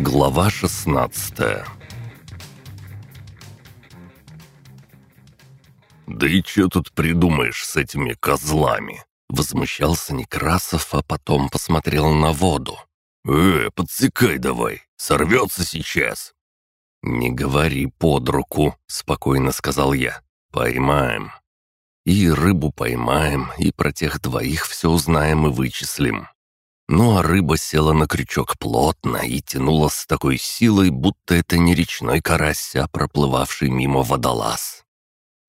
Глава 16 «Да и что тут придумаешь с этими козлами?» Возмущался Некрасов, а потом посмотрел на воду. «Э, подсекай давай, сорвется сейчас!» «Не говори под руку», — спокойно сказал я. «Поймаем. И рыбу поймаем, и про тех двоих все узнаем и вычислим». Ну а рыба села на крючок плотно и тянула с такой силой, будто это не речной карась, а проплывавший мимо водолаз.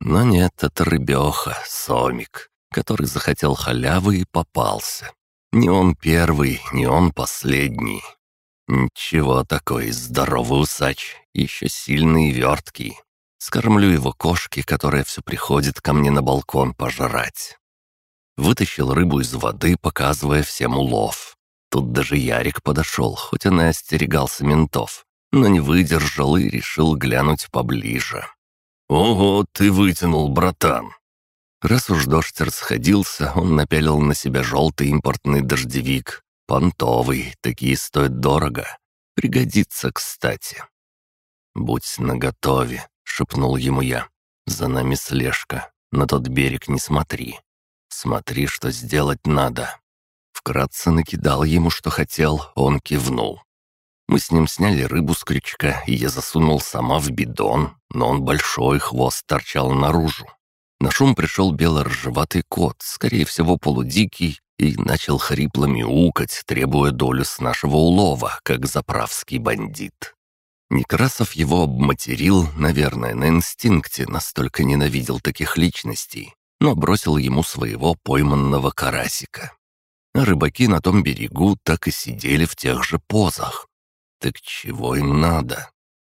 Но нет, это рыбеха, сомик, который захотел халявы и попался. Не он первый, не он последний. Ничего такой, здоровый усач, еще сильный и верткий. Скормлю его кошке, которая все приходит ко мне на балкон пожрать. Вытащил рыбу из воды, показывая всем улов. Тут даже Ярик подошел, хоть он и остерегался ментов, но не выдержал и решил глянуть поближе. «Ого, ты вытянул, братан!» Раз уж дождь расходился, он напялил на себя желтый импортный дождевик. Понтовый, такие стоят дорого. Пригодится, кстати. «Будь наготове», — шепнул ему я. «За нами слежка. На тот берег не смотри. Смотри, что сделать надо». Вкратце накидал ему, что хотел, он кивнул. Мы с ним сняли рыбу с крючка, и я засунул сама в бидон, но он большой, хвост торчал наружу. На шум пришел бело-ржеватый кот, скорее всего полудикий, и начал хрипло мяукать, требуя долю с нашего улова, как заправский бандит. Некрасов его обматерил, наверное, на инстинкте, настолько ненавидел таких личностей, но бросил ему своего пойманного карасика. Рыбаки на том берегу так и сидели в тех же позах. Так чего им надо?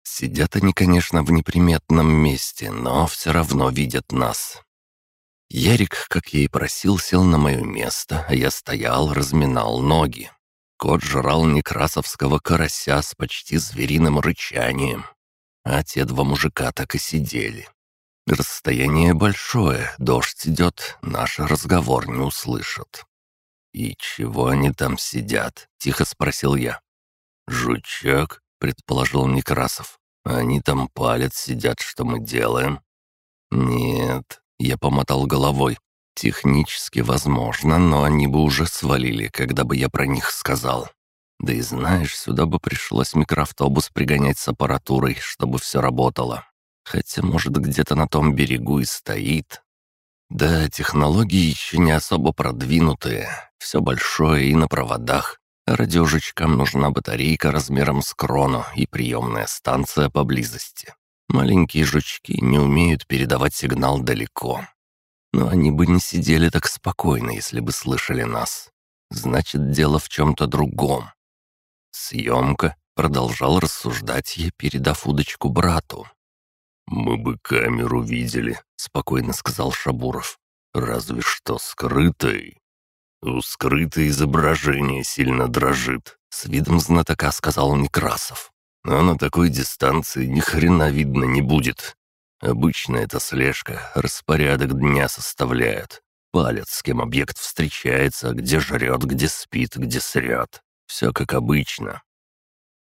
Сидят они, конечно, в неприметном месте, но все равно видят нас. Ярик, как я и просил, сел на мое место, а я стоял, разминал ноги. Кот жрал некрасовского карася с почти звериным рычанием. А те два мужика так и сидели. Расстояние большое, дождь идет, наш разговор не услышат. «И чего они там сидят?» — тихо спросил я. «Жучок?» — предположил Некрасов. «Они там палец сидят, что мы делаем?» «Нет», — я помотал головой. «Технически возможно, но они бы уже свалили, когда бы я про них сказал. Да и знаешь, сюда бы пришлось микроавтобус пригонять с аппаратурой, чтобы все работало. Хотя, может, где-то на том берегу и стоит, да, технологии еще не особо продвинутые, все большое и на проводах. радиожучкам нужна батарейка размером с крону и приемная станция поблизости. Маленькие жучки не умеют передавать сигнал далеко. Но они бы не сидели так спокойно, если бы слышали нас. Значит, дело в чем-то другом. Съемка, продолжал рассуждать я, передав удочку брату. «Мы бы камеру видели», — спокойно сказал Шабуров. «Разве что скрытой». «У скрытой изображение сильно дрожит», — с видом знатока сказал Некрасов. «Но на такой дистанции ни хрена видно не будет. Обычно это слежка, распорядок дня составляют. Палец, с кем объект встречается, где жрет, где спит, где срет. Все как обычно.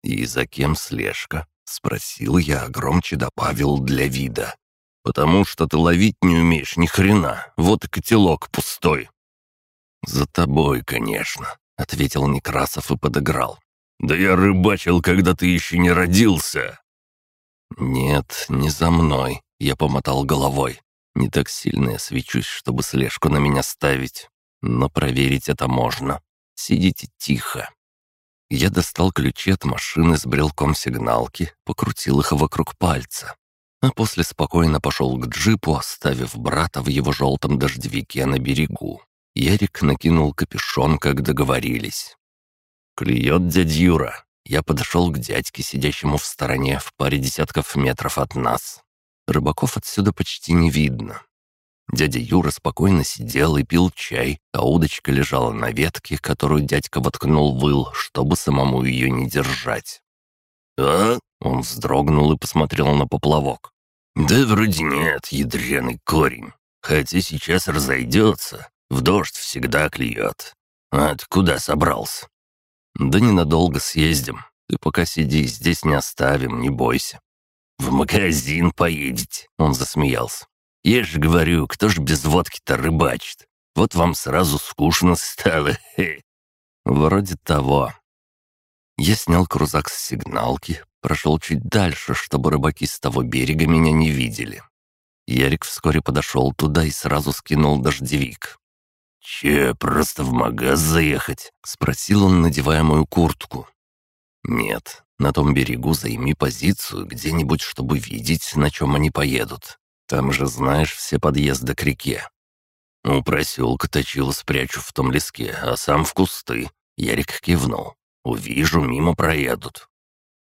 И за кем слежка? Спросил я, громче добавил для вида. «Потому что ты ловить не умеешь ни хрена, вот и котелок пустой». «За тобой, конечно», — ответил Некрасов и подыграл. «Да я рыбачил, когда ты еще не родился». «Нет, не за мной», — я помотал головой. «Не так сильно я свечусь, чтобы слежку на меня ставить. Но проверить это можно. Сидите тихо». Я достал ключи от машины с брелком сигналки, покрутил их вокруг пальца. А после спокойно пошел к джипу, оставив брата в его желтом дождевике на берегу. Ярик накинул капюшон, как договорились. «Клюет дядь Юра». Я подошел к дядьке, сидящему в стороне, в паре десятков метров от нас. Рыбаков отсюда почти не видно. Дядя Юра спокойно сидел и пил чай, а удочка лежала на ветке, которую дядька воткнул выл, чтобы самому ее не держать. «А?» — он вздрогнул и посмотрел на поплавок. «Да вроде нет, ядреный корень. Хотя сейчас разойдется. В дождь всегда клюет. А ты куда собрался?» «Да ненадолго съездим. Ты пока сиди, здесь не оставим, не бойся». «В магазин поедете», — он засмеялся. «Я же говорю, кто ж без водки-то рыбачит? Вот вам сразу скучно стало, хе». «Вроде того». Я снял крузак с сигналки, прошел чуть дальше, чтобы рыбаки с того берега меня не видели. Ярик вскоре подошел туда и сразу скинул дождевик. «Че, просто в магаз заехать?» — спросил он, надевая мою куртку. «Нет, на том берегу займи позицию где-нибудь, чтобы видеть, на чем они поедут. Там же знаешь все подъезды к реке». «У проселка точил спрячу в том леске, а сам в кусты». Ярик кивнул. «Увижу, мимо проедут».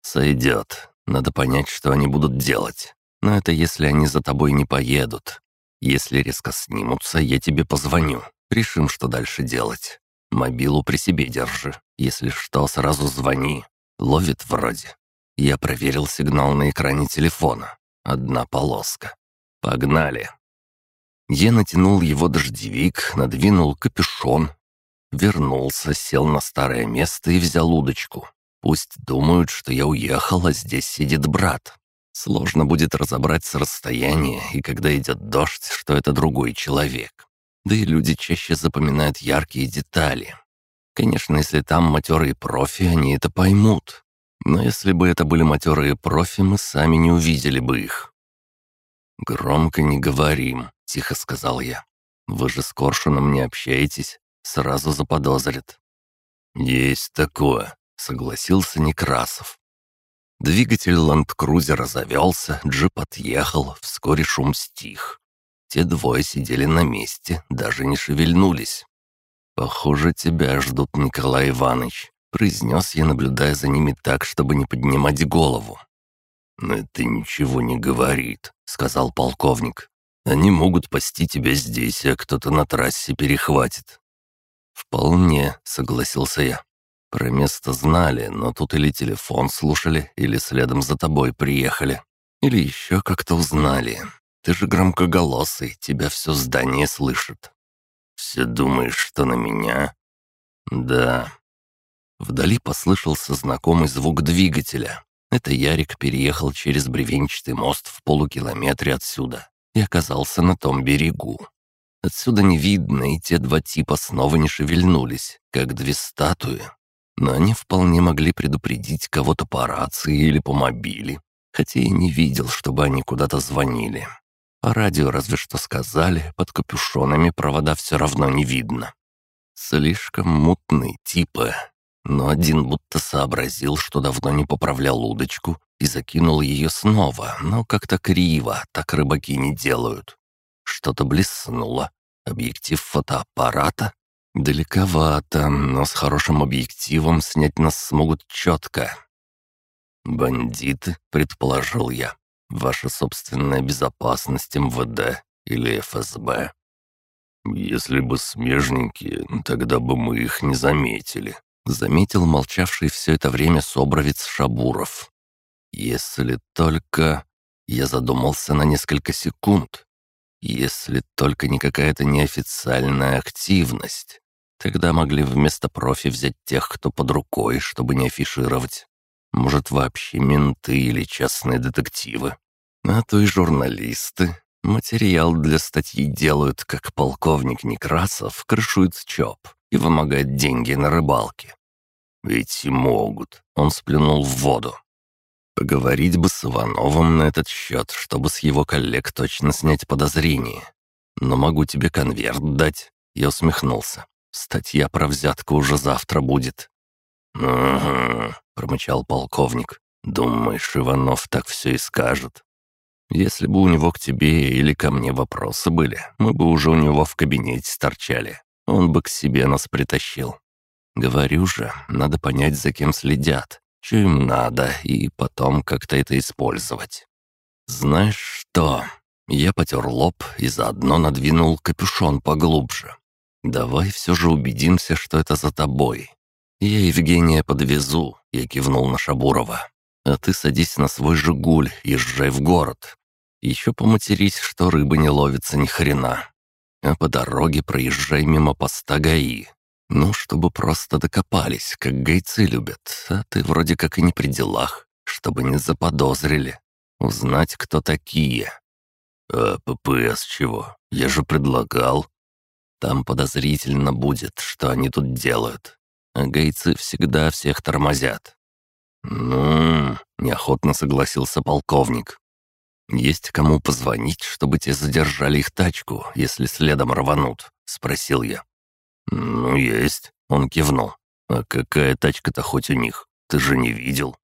«Сойдет. Надо понять, что они будут делать. Но это если они за тобой не поедут. Если резко снимутся, я тебе позвоню. Решим, что дальше делать. Мобилу при себе держи. Если что, сразу звони. Ловит вроде. Я проверил сигнал на экране телефона. Одна полоска. Погнали. Я натянул его дождевик, надвинул капюшон. Вернулся, сел на старое место и взял удочку. Пусть думают, что я уехал, а здесь сидит брат. Сложно будет разобрать с расстояния, и когда идет дождь, что это другой человек. Да и люди чаще запоминают яркие детали. Конечно, если там матерые профи, они это поймут. Но если бы это были матерые профи, мы сами не увидели бы их. «Громко не говорим», — тихо сказал я. «Вы же с Коршуном не общаетесь, сразу заподозрят». «Есть такое», — согласился Некрасов. Двигатель ленд-крузера завелся, джип отъехал, вскоре шум стих. Те двое сидели на месте, даже не шевельнулись. «Похоже, тебя ждут, Николай Иванович», — произнес я, наблюдая за ними так, чтобы не поднимать голову. «Но это ничего не говорит», — сказал полковник. «Они могут пасти тебя здесь, а кто-то на трассе перехватит». «Вполне», — согласился я. Про место знали, но тут или телефон слушали, или следом за тобой приехали. Или еще как-то узнали. Ты же громкоголосый, тебя все здание слышит. Все думаешь, что на меня? Да. Вдали послышался знакомый звук двигателя. Это Ярик переехал через бревенчатый мост в полукилометре отсюда и оказался на том берегу. Отсюда не видно, и те два типа снова не шевельнулись, как две статуи. Но они вполне могли предупредить кого-то по рации или по мобиле, хотя и не видел, чтобы они куда-то звонили. По радио разве что сказали, под капюшонами провода все равно не видно. Слишком мутные типы. Но один будто сообразил, что давно не поправлял удочку, и закинул ее снова, но как-то криво, так рыбаки не делают. Что-то блеснуло. Объектив фотоаппарата? Далековато, но с хорошим объективом снять нас смогут четко. «Бандиты», — предположил я. Ваша собственная безопасность МВД или ФСБ. Если бы смежники, тогда бы мы их не заметили, заметил молчавший все это время собровец Шабуров. Если только... Я задумался на несколько секунд. Если только не какая-то неофициальная активность. Тогда могли вместо профи взять тех, кто под рукой, чтобы не афишировать. Может, вообще менты или частные детективы. А то и журналисты. Материал для статьи делают, как полковник Некрасов крышует ЧОП и вымогает деньги на рыбалке. Ведь и могут. Он сплюнул в воду. Поговорить бы с Ивановым на этот счет, чтобы с его коллег точно снять подозрения. Но могу тебе конверт дать. Я усмехнулся. Статья про взятку уже завтра будет. «Угу», — промычал полковник. «Думаешь, Иванов так все и скажет?» «Если бы у него к тебе или ко мне вопросы были, мы бы уже у него в кабинете торчали. Он бы к себе нас притащил. Говорю же, надо понять, за кем следят, что им надо, и потом как-то это использовать. Знаешь что?» Я потер лоб и заодно надвинул капюшон поглубже. «Давай все же убедимся, что это за тобой. «Я Евгения подвезу», — я кивнул на Шабурова. «А ты садись на свой «Жигуль», езжай в город. Еще поматерись, что рыба не ловится ни хрена. А по дороге проезжай мимо поста ГАИ. Ну, чтобы просто докопались, как гайцы любят, а ты вроде как и не при делах, чтобы не заподозрили. Узнать, кто такие. А ППС чего? Я же предлагал. Там подозрительно будет, что они тут делают. А гайцы всегда всех тормозят. «Ну...» — неохотно согласился полковник. «Есть кому позвонить, чтобы те задержали их тачку, если следом рванут?» — спросил я. «Ну, есть», — он кивнул. «А какая тачка-то хоть у них? Ты же не видел?»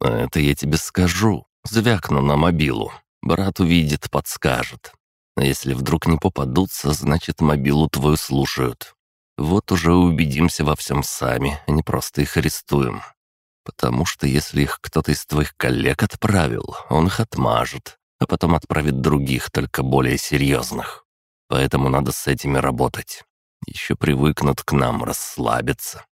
«Это я тебе скажу. Звякну на мобилу. Брат увидит, подскажет. А если вдруг не попадутся, значит, мобилу твою слушают. Вот уже убедимся во всем сами, а не просто их арестуем. Потому что если их кто-то из твоих коллег отправил, он их отмажет, а потом отправит других, только более серьезных. Поэтому надо с этими работать. Еще привыкнут к нам, расслабиться.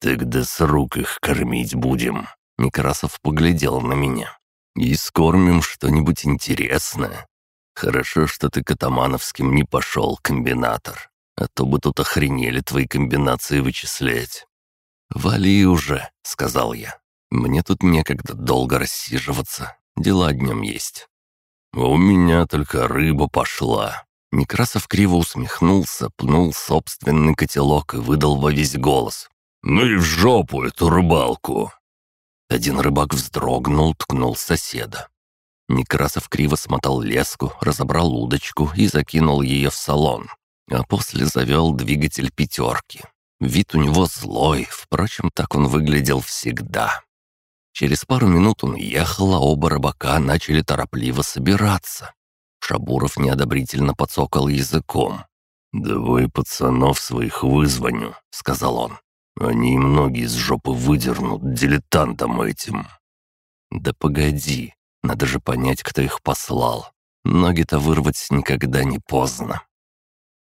«Тогда с рук их кормить будем», — Некрасов поглядел на меня. «И скормим что-нибудь интересное. Хорошо, что ты к атамановским не пошел, комбинатор, а то бы тут охренели твои комбинации вычислять». «Вали уже», — сказал я. «Мне тут некогда долго рассиживаться. Дела днем есть». «У меня только рыба пошла», Некрасов криво усмехнулся, пнул собственный котелок и выдал во весь голос. «Ну и в жопу эту рыбалку!» Один рыбак вздрогнул, ткнул соседа. Некрасов криво смотал леску, разобрал удочку и закинул ее в салон, а после завел двигатель пятерки. Вид у него злой, впрочем, так он выглядел всегда. Через пару минут он ехал, а оба рыбака начали торопливо собираться. Шабуров неодобрительно подсокал языком. «Давай пацанов своих вызвоню», — сказал он. «Они многие из жопы выдернут дилетантам этим». «Да погоди, надо же понять, кто их послал. Ноги-то вырвать никогда не поздно.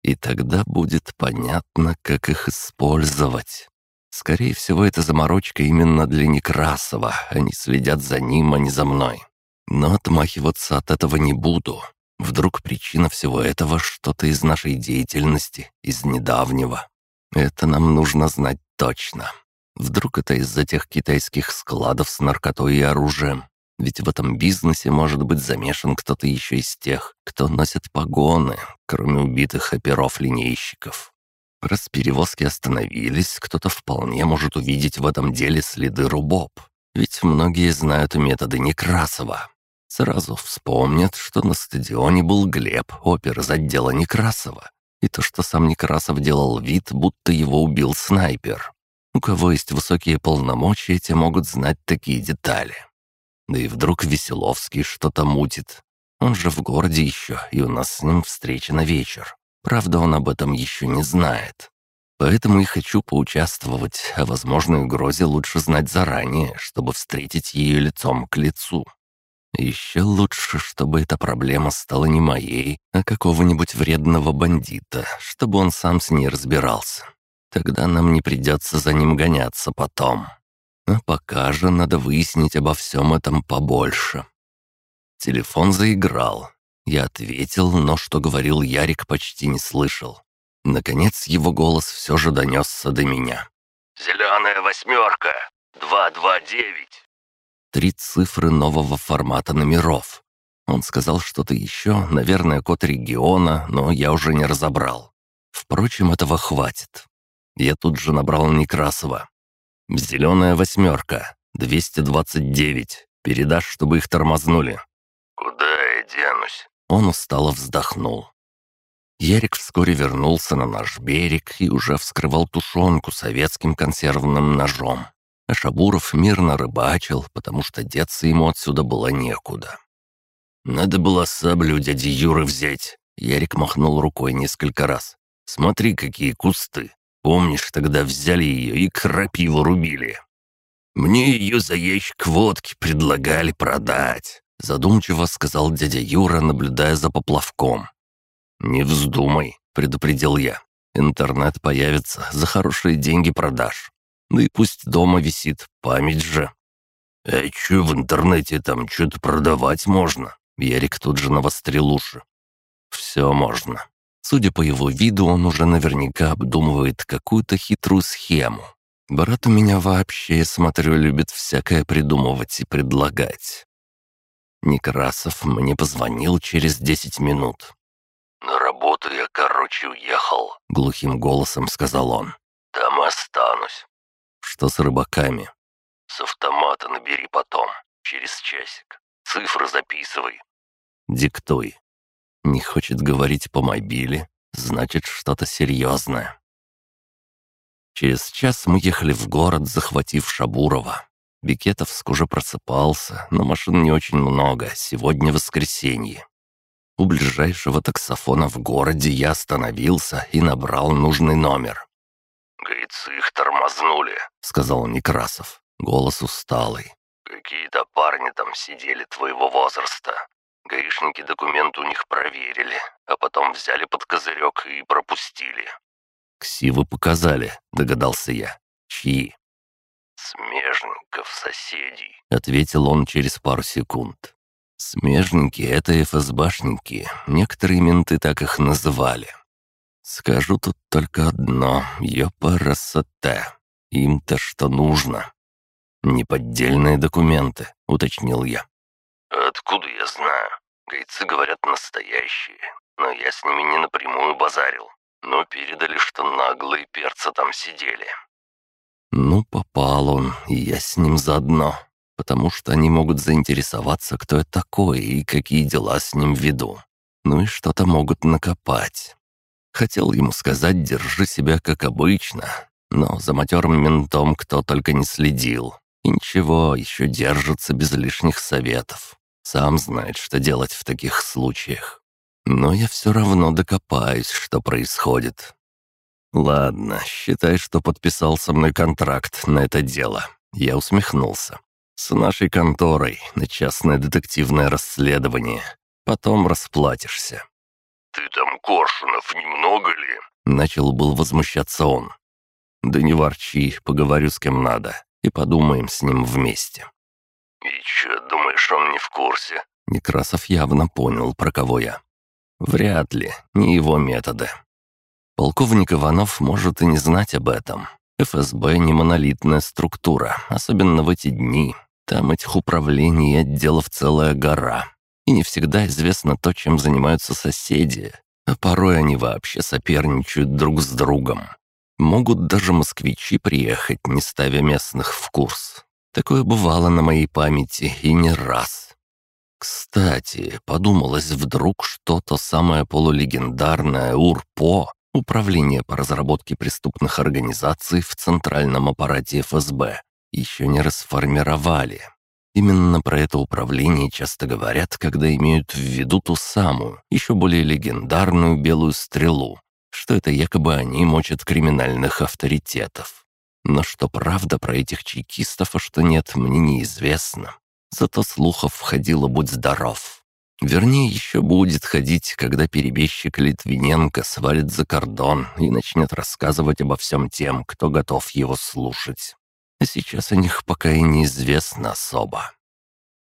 И тогда будет понятно, как их использовать. Скорее всего, это заморочка именно для Некрасова. Они следят за ним, а не за мной. Но отмахиваться от этого не буду. Вдруг причина всего этого что-то из нашей деятельности, из недавнего. Это нам нужно знать точно. Вдруг это из-за тех китайских складов с наркотой и оружием. Ведь в этом бизнесе может быть замешан кто-то еще из тех, кто носит погоны, кроме убитых оперов-линейщиков. Раз перевозки остановились, кто-то вполне может увидеть в этом деле следы рубоб. Ведь многие знают методы Некрасова. Сразу вспомнят, что на стадионе был Глеб, опер из отдела Некрасова, и то, что сам Некрасов делал вид, будто его убил снайпер. У кого есть высокие полномочия, те могут знать такие детали. Да и вдруг Веселовский что-то мутит. Он же в городе еще, и у нас с ним встреча на вечер. Правда, он об этом еще не знает. Поэтому и хочу поучаствовать, а возможной угрозе лучше знать заранее, чтобы встретить ее лицом к лицу. Еще лучше, чтобы эта проблема стала не моей, а какого-нибудь вредного бандита, чтобы он сам с ней разбирался. Тогда нам не придется за ним гоняться потом. А пока же надо выяснить обо всем этом побольше. Телефон заиграл. Я ответил, но что говорил Ярик, почти не слышал. Наконец его голос все же донесся до меня. «Зеленая восьмерка! 229!» Три цифры нового формата номеров. Он сказал что-то еще, наверное, код региона, но я уже не разобрал. Впрочем, этого хватит. Я тут же набрал Некрасова. «Зеленая восьмерка, 229. Передашь, чтобы их тормознули». «Куда я денусь?» Он устало вздохнул. Ярик вскоре вернулся на наш берег и уже вскрывал тушенку советским консервным ножом а Шабуров мирно рыбачил, потому что деться ему отсюда было некуда. «Надо было саблю дяди Юры взять», — Ярик махнул рукой несколько раз. «Смотри, какие кусты. Помнишь, тогда взяли ее и крапиву рубили?» «Мне ее за ящик водки предлагали продать», — задумчиво сказал дядя Юра, наблюдая за поплавком. «Не вздумай», — предупредил я. «Интернет появится, за хорошие деньги продашь. Да и пусть дома висит, память же. «А чё в интернете там что-то продавать можно?» Ярик тут же навострил уши. «Все можно. Судя по его виду, он уже наверняка обдумывает какую-то хитрую схему. Брат у меня вообще, я смотрю, любит всякое придумывать и предлагать. Некрасов мне позвонил через десять минут. «На работу я, короче, уехал», — глухим голосом сказал он. «Там останусь. «Что с рыбаками?» С автомата набери потом, через часик. Цифры записывай». «Диктуй». Не хочет говорить по мобиле, значит, что-то серьезное. Через час мы ехали в город, захватив Шабурова. Бикетовск уже просыпался, но машин не очень много, сегодня воскресенье. У ближайшего таксофона в городе я остановился и набрал нужный номер. «Гайцы их тормознули», — сказал Некрасов. Голос усталый. «Какие-то парни там сидели твоего возраста. Гаишники документы у них проверили, а потом взяли под козырек и пропустили». «Ксивы показали», — догадался я. «Чьи?» «Смежников соседей», — ответил он через пару секунд. «Смежники — это ФСБшники, некоторые менты так их называли. Скажу тут только одно, ёпарасоте. Им-то что нужно?» «Неподдельные документы», — уточнил я. «Откуда я знаю? Гайцы говорят настоящие, но я с ними не напрямую базарил. Но передали, что наглые перцы там сидели». «Ну, попал он, и я с ним заодно, потому что они могут заинтересоваться, кто я такой и какие дела с ним веду. Ну и что-то могут накопать». Хотел ему сказать «держи себя как обычно», но за матерым ментом кто только не следил. И ничего, еще держится без лишних советов. Сам знает, что делать в таких случаях. Но я все равно докопаюсь, что происходит. Ладно, считай, что подписал со мной контракт на это дело. Я усмехнулся. С нашей конторой на частное детективное расследование. Потом расплатишься. «Ты там, Коршунов, немного ли?» Начал был возмущаться он. «Да не ворчи, поговорю с кем надо и подумаем с ним вместе». «И чё, думаешь, он не в курсе?» Некрасов явно понял, про кого я. Вряд ли, не его методы. Полковник Иванов может и не знать об этом. ФСБ не монолитная структура, особенно в эти дни. Там этих управлений и отделов целая гора. И не всегда известно то, чем занимаются соседи. А порой они вообще соперничают друг с другом. Могут даже москвичи приехать, не ставя местных в курс. Такое бывало на моей памяти и не раз. Кстати, подумалось вдруг, что то самое полулегендарное УРПО, Управление по разработке преступных организаций в центральном аппарате ФСБ, еще не расформировали. Именно про это управление часто говорят, когда имеют в виду ту самую, еще более легендарную белую стрелу, что это якобы они мочат криминальных авторитетов. Но что правда про этих чекистов, а что нет, мне неизвестно. Зато слухов входило «Будь здоров». Вернее, еще будет ходить, когда перебежчик Литвиненко свалит за кордон и начнет рассказывать обо всем тем, кто готов его слушать. А сейчас о них пока и неизвестно особо.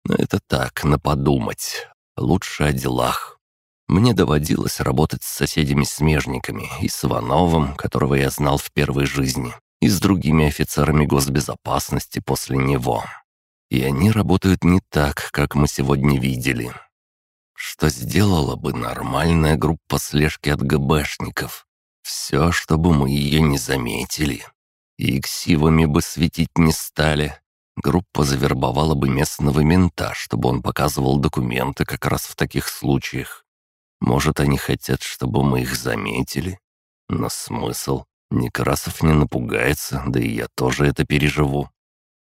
Но это так, на подумать. Лучше о делах. Мне доводилось работать с соседями-смежниками, и с Ивановым, которого я знал в первой жизни, и с другими офицерами госбезопасности после него. И они работают не так, как мы сегодня видели. Что сделала бы нормальная группа слежки от ГБшников? Все, чтобы мы ее не заметили. И ксивами бы светить не стали. Группа завербовала бы местного мента, чтобы он показывал документы как раз в таких случаях. Может, они хотят, чтобы мы их заметили? Но смысл? Некрасов не напугается, да и я тоже это переживу.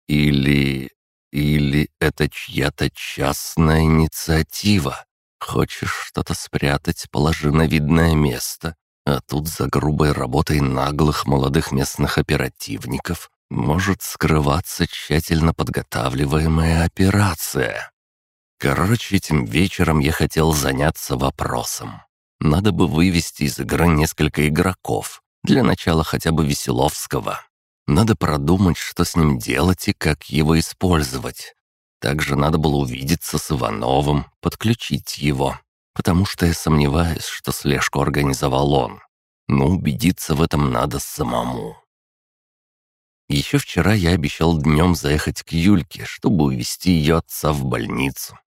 Или... или это чья-то частная инициатива? Хочешь что-то спрятать, положи на видное место. А тут за грубой работой наглых молодых местных оперативников может скрываться тщательно подготавливаемая операция. Короче, этим вечером я хотел заняться вопросом. Надо бы вывести из игры несколько игроков. Для начала хотя бы Веселовского. Надо продумать, что с ним делать и как его использовать. Также надо было увидеться с Ивановым, подключить его. Потому что я сомневаюсь, что слежку организовал он. Но убедиться в этом надо самому. Еще вчера я обещал днем заехать к Юльке, чтобы увезти ее отца в больницу.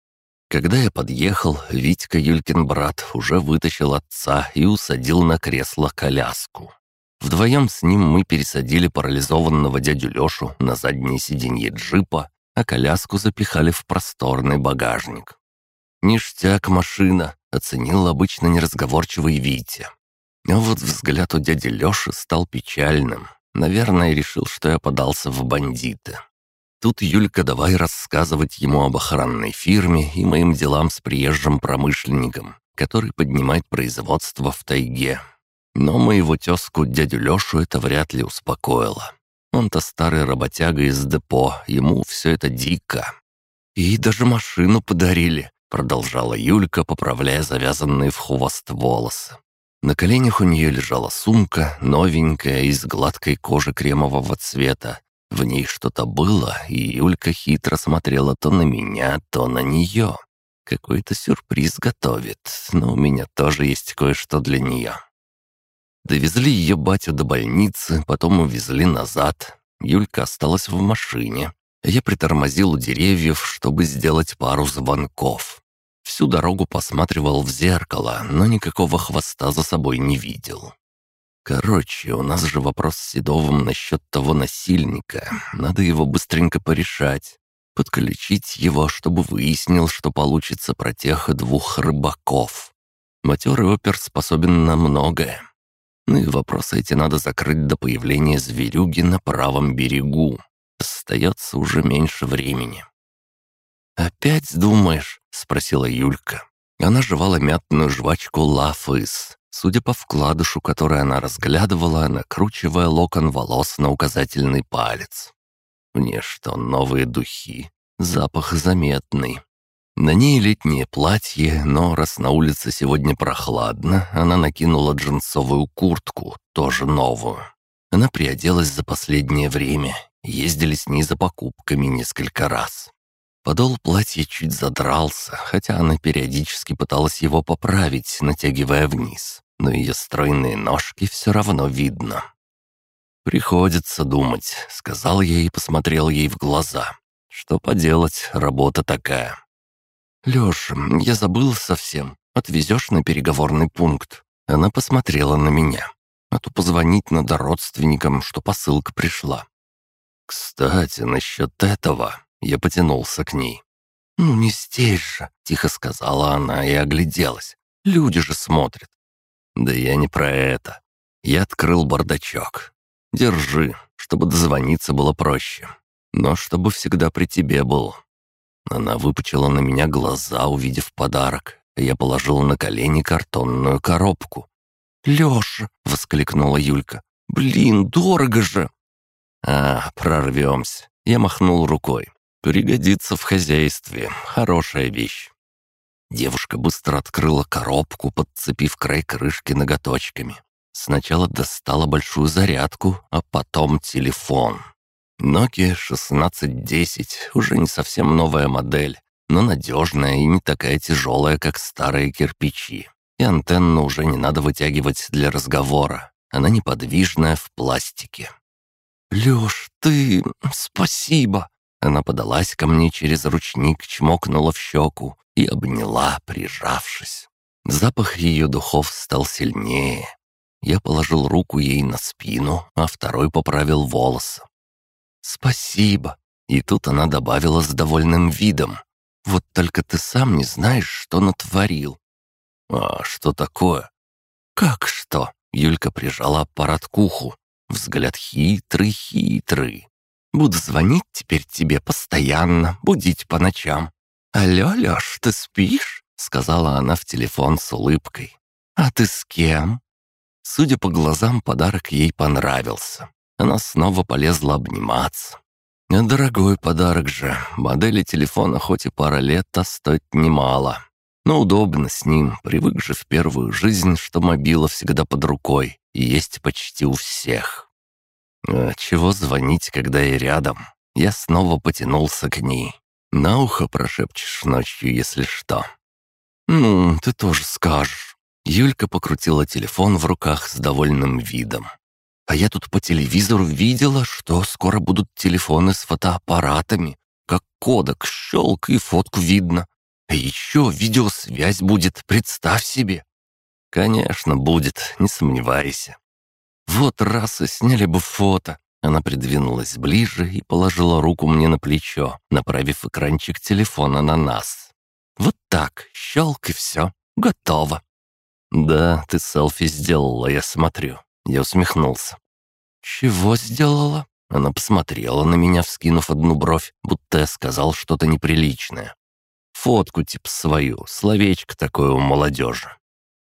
Когда я подъехал, Витька, Юлькин брат, уже вытащил отца и усадил на кресло коляску. Вдвоем с ним мы пересадили парализованного дядю Лешу на заднее сиденье джипа, а коляску запихали в просторный багажник. «Ништяк машина», — оценил обычно неразговорчивый Витя. А вот взгляд у дяди Лёши стал печальным. Наверное, решил, что я подался в бандиты. Тут Юлька давай рассказывать ему об охранной фирме и моим делам с приезжим промышленником, который поднимает производство в тайге. Но моего тезку, дядю Лешу, это вряд ли успокоило. Он-то старый работяга из депо, ему все это дико. «И даже машину подарили», — продолжала Юлька, поправляя завязанные в хвост волосы. На коленях у нее лежала сумка, новенькая, из гладкой кожи кремового цвета, в ней что-то было, и Юлька хитро смотрела то на меня, то на нее. Какой-то сюрприз готовит, но у меня тоже есть кое-что для нее. Довезли ее батю до больницы, потом увезли назад. Юлька осталась в машине. Я притормозил у деревьев, чтобы сделать пару звонков. Всю дорогу посматривал в зеркало, но никакого хвоста за собой не видел. Короче, у нас же вопрос с Седовым насчет того насильника. Надо его быстренько порешать. Подключить его, чтобы выяснил, что получится про тех двух рыбаков. Матерый опер способен на многое. Ну и вопросы эти надо закрыть до появления зверюги на правом берегу. Остается уже меньше времени. «Опять думаешь?» — спросила Юлька. Она жевала мятную жвачку «Лафыс», Судя по вкладышу, который она разглядывала, накручивая локон волос на указательный палец. Мне что, новые духи? Запах заметный. На ней летнее платье, но раз на улице сегодня прохладно, она накинула джинсовую куртку, тоже новую. Она приоделась за последнее время, ездили с ней за покупками несколько раз. Подол платья чуть задрался, хотя она периодически пыталась его поправить, натягивая вниз но ее стройные ножки все равно видно. «Приходится думать», — сказал я и посмотрел ей в глаза. «Что поделать, работа такая». «Леша, я забыл совсем. Отвезешь на переговорный пункт?» Она посмотрела на меня. А то позвонить надо родственникам, что посылка пришла. «Кстати, насчет этого...» Я потянулся к ней. «Ну не здесь же», — тихо сказала она и огляделась. «Люди же смотрят. «Да я не про это. Я открыл бардачок. Держи, чтобы дозвониться было проще. Но чтобы всегда при тебе был». Она выпучила на меня глаза, увидев подарок. Я положил на колени картонную коробку. «Леша!» — воскликнула Юлька. «Блин, дорого же!» «А, прорвемся!» Я махнул рукой. «Пригодится в хозяйстве. Хорошая вещь». Девушка быстро открыла коробку, подцепив край крышки ноготочками. Сначала достала большую зарядку, а потом телефон. Nokia 1610, уже не совсем новая модель, но надежная и не такая тяжелая, как старые кирпичи. И антенну уже не надо вытягивать для разговора. Она неподвижная в пластике. «Лёш, ты... спасибо!» Она подалась ко мне через ручник, чмокнула в щеку и обняла, прижавшись. Запах ее духов стал сильнее. Я положил руку ей на спину, а второй поправил волосы. «Спасибо!» И тут она добавила с довольным видом. «Вот только ты сам не знаешь, что натворил». «А что такое?» «Как что?» Юлька прижала аппарат к уху. Взгляд хитрый-хитрый. Буду звонить теперь тебе постоянно, будить по ночам. «Алло, Лёш, ты спишь?» — сказала она в телефон с улыбкой. «А ты с кем?» Судя по глазам, подарок ей понравился. Она снова полезла обниматься. Дорогой подарок же. Модели телефона хоть и пара лет, а стоит немало. Но удобно с ним, привык же в первую жизнь, что мобила всегда под рукой и есть почти у всех. А чего звонить, когда я рядом? Я снова потянулся к ней. На ухо прошепчешь ночью, если что. «Ну, ты тоже скажешь». Юлька покрутила телефон в руках с довольным видом. «А я тут по телевизору видела, что скоро будут телефоны с фотоаппаратами. Как кодек, щелк и фотку видно. А еще видеосвязь будет, представь себе». «Конечно, будет, не сомневайся». «Вот раз и сняли бы фото». Она придвинулась ближе и положила руку мне на плечо, направив экранчик телефона на нас. «Вот так, щелк и все, готово». «Да, ты селфи сделала, я смотрю». Я усмехнулся. «Чего сделала?» Она посмотрела на меня, вскинув одну бровь, будто я сказал что-то неприличное. Фотку типа свою, словечко такое у молодежи.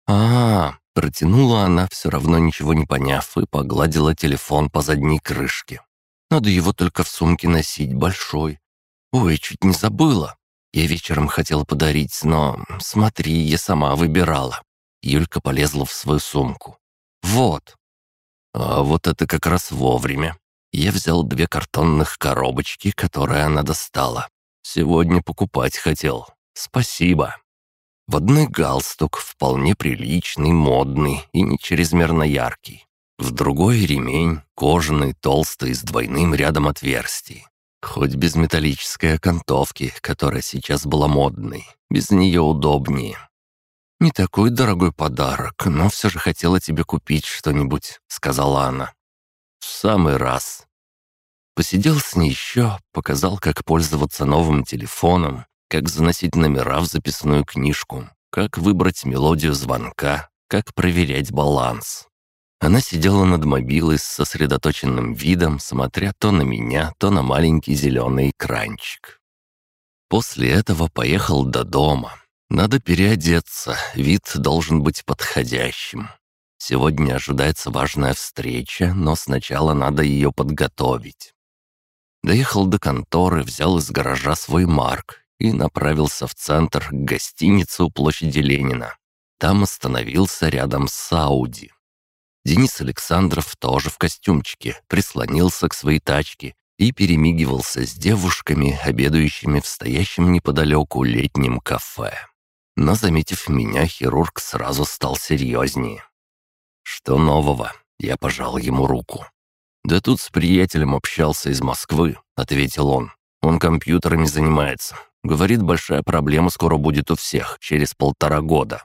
а, -а, протянула она, все равно ничего не поняв, и погладила телефон по задней крышке. Надо его только в сумке носить, большой. Ой, чуть не забыла. Я вечером хотела подарить, но смотри, я сама выбирала. Юлька полезла в свою сумку. «Вот». А вот это как раз вовремя. Я взял две картонных коробочки, которые она достала. Сегодня покупать хотел. Спасибо. В одной галстук, вполне приличный, модный и не чрезмерно яркий. В другой ремень, кожаный, толстый, с двойным рядом отверстий. Хоть без металлической окантовки, которая сейчас была модной. Без нее удобнее. «Не такой дорогой подарок, но все же хотела тебе купить что-нибудь», — сказала она. «В самый раз». Посидел с ней еще, показал, как пользоваться новым телефоном, как заносить номера в записную книжку, как выбрать мелодию звонка, как проверять баланс. Она сидела над мобилой с сосредоточенным видом, смотря то на меня, то на маленький зеленый экранчик. После этого поехал до дома, надо переодеться, вид должен быть подходящим. Сегодня ожидается важная встреча, но сначала надо ее подготовить. Доехал до конторы, взял из гаража свой марк и направился в центр к гостинице у площади Ленина. Там остановился рядом с Ауди. Денис Александров тоже в костюмчике, прислонился к своей тачке и перемигивался с девушками, обедающими в стоящем неподалеку летнем кафе. Но, заметив меня, хирург сразу стал серьезнее. «Что нового?» Я пожал ему руку. «Да тут с приятелем общался из Москвы», — ответил он. «Он компьютерами занимается. Говорит, большая проблема скоро будет у всех, через полтора года».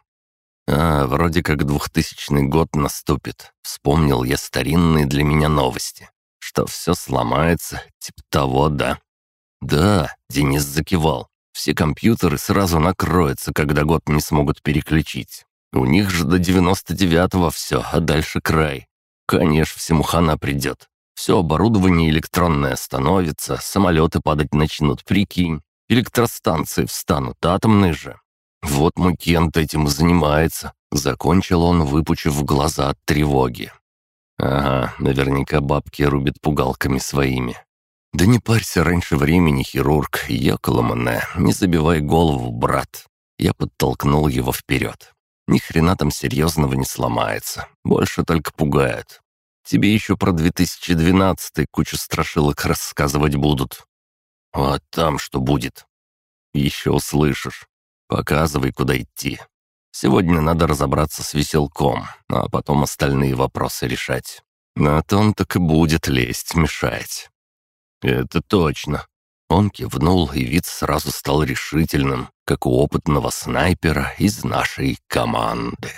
«А, вроде как двухтысячный год наступит», — вспомнил я старинные для меня новости. «Что все сломается, типа того, да?» «Да», — Денис закивал. Все компьютеры сразу накроются, когда год не смогут переключить. У них же до 99-го все, а дальше край. Конечно, всему хана придет. Все оборудование электронное остановится, самолеты падать начнут, прикинь. Электростанции встанут, атомные же. Вот мой Кент этим и занимается. Закончил он, выпучив глаза от тревоги. Ага, наверняка бабки рубят пугалками своими. «Да не парься раньше времени, хирург, Йоколомане, не забивай голову, брат». Я подтолкнул его вперед. Ни хрена там серьезного не сломается, больше только пугает. Тебе еще про 2012 кучу страшилок рассказывать будут. А там что будет? Еще услышишь. Показывай, куда идти. Сегодня надо разобраться с веселком, а потом остальные вопросы решать. На то он так и будет лезть, мешать. «Это точно». Он кивнул, и вид сразу стал решительным, как у опытного снайпера из нашей команды.